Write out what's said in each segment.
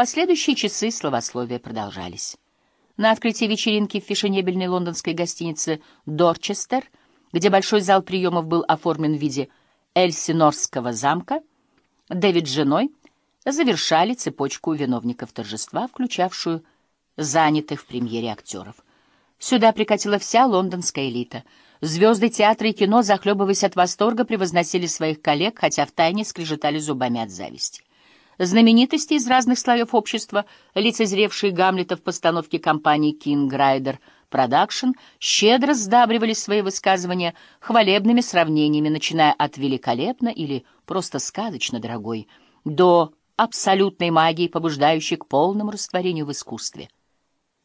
последующие часы словословия продолжались. На открытии вечеринки в фешенебельной лондонской гостинице «Дорчестер», где большой зал приемов был оформлен в виде Эльсинорского замка, Дэвид с женой завершали цепочку виновников торжества, включавшую занятых в премьере актеров. Сюда прикатила вся лондонская элита. Звезды театра и кино, захлебываясь от восторга, превозносили своих коллег, хотя втайне скрежетали зубами от зависти. Знаменитости из разных слоев общества, лицезревшие Гамлета в постановке компании King Rider Production, щедро сдабривали свои высказывания хвалебными сравнениями, начиная от «великолепно» или «просто сказочно дорогой» до абсолютной магии, побуждающей к полному растворению в искусстве.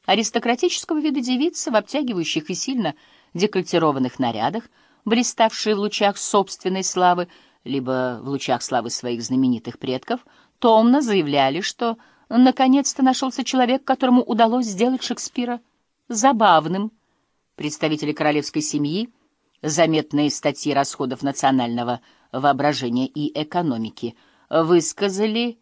Аристократического вида девицы в обтягивающих и сильно декольтированных нарядах, блиставшие в лучах собственной славы, либо в лучах славы своих знаменитых предков, томно заявляли, что наконец-то нашелся человек, которому удалось сделать Шекспира забавным. Представители королевской семьи, заметные статьи расходов национального воображения и экономики, высказали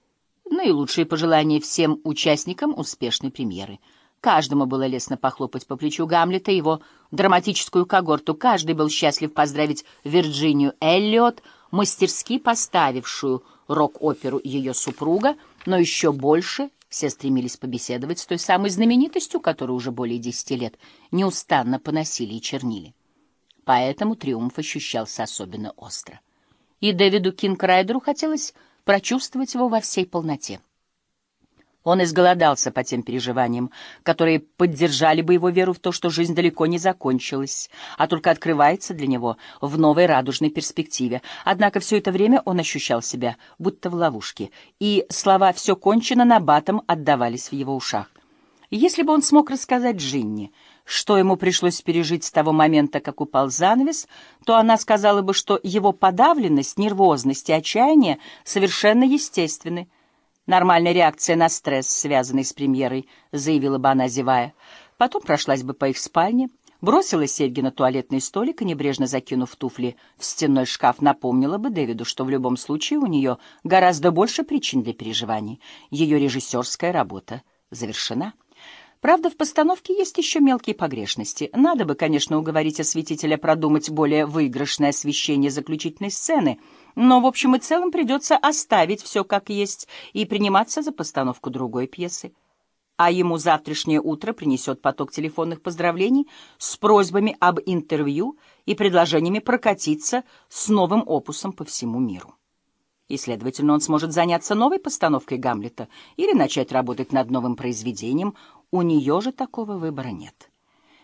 наилучшие пожелания всем участникам успешной премьеры. Каждому было лестно похлопать по плечу Гамлета его драматическую когорту. Каждый был счастлив поздравить Вирджинию Эллиот, мастерски поставившую рок-оперу ее супруга, но еще больше все стремились побеседовать с той самой знаменитостью, которую уже более десяти лет неустанно поносили и чернили. Поэтому триумф ощущался особенно остро. И Дэвиду Кинграйдеру хотелось прочувствовать его во всей полноте. Он изголодался по тем переживаниям, которые поддержали бы его веру в то, что жизнь далеко не закончилась, а только открывается для него в новой радужной перспективе. Однако все это время он ощущал себя будто в ловушке, и слова «все кончено» на батом отдавались в его ушах. Если бы он смог рассказать Джинни, что ему пришлось пережить с того момента, как упал занавес, то она сказала бы, что его подавленность, нервозность и отчаяние совершенно естественны. Нормальная реакция на стресс, связанный с премьерой, заявила бы она, зевая. Потом прошлась бы по их спальне, бросила серьги на туалетный столик и, небрежно закинув туфли в стенной шкаф, напомнила бы Дэвиду, что в любом случае у нее гораздо больше причин для переживаний. Ее режиссерская работа завершена. Правда, в постановке есть еще мелкие погрешности. Надо бы, конечно, уговорить осветителя продумать более выигрышное освещение заключительной сцены, но в общем и целом придется оставить все как есть и приниматься за постановку другой пьесы. А ему завтрашнее утро принесет поток телефонных поздравлений с просьбами об интервью и предложениями прокатиться с новым опусом по всему миру и, следовательно, он сможет заняться новой постановкой Гамлета или начать работать над новым произведением. У нее же такого выбора нет.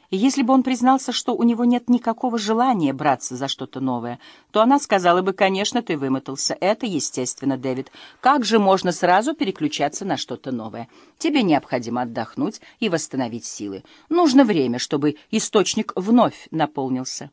И если бы он признался, что у него нет никакого желания браться за что-то новое, то она сказала бы, конечно, ты вымотался. Это естественно, Дэвид. Как же можно сразу переключаться на что-то новое? Тебе необходимо отдохнуть и восстановить силы. Нужно время, чтобы источник вновь наполнился.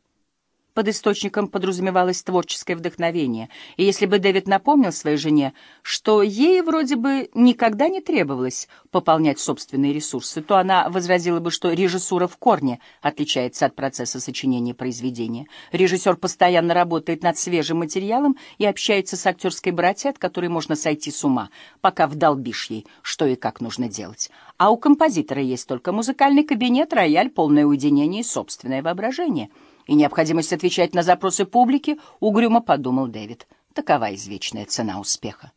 Под источником подразумевалось творческое вдохновение, и если бы Дэвид напомнил своей жене, что ей вроде бы никогда не требовалось пополнять собственные ресурсы, то она возразила бы, что режиссура в корне отличается от процесса сочинения произведения. Режиссер постоянно работает над свежим материалом и общается с актерской братьей, от которой можно сойти с ума, пока вдолбишь ей, что и как нужно делать. А у композитора есть только музыкальный кабинет, рояль, полное уединение и собственное воображение — и необходимость отвечать на запросы публики, угрюмо подумал Дэвид. Такова извечная цена успеха.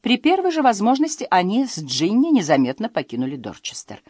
При первой же возможности они с Джинни незаметно покинули Дорчестер.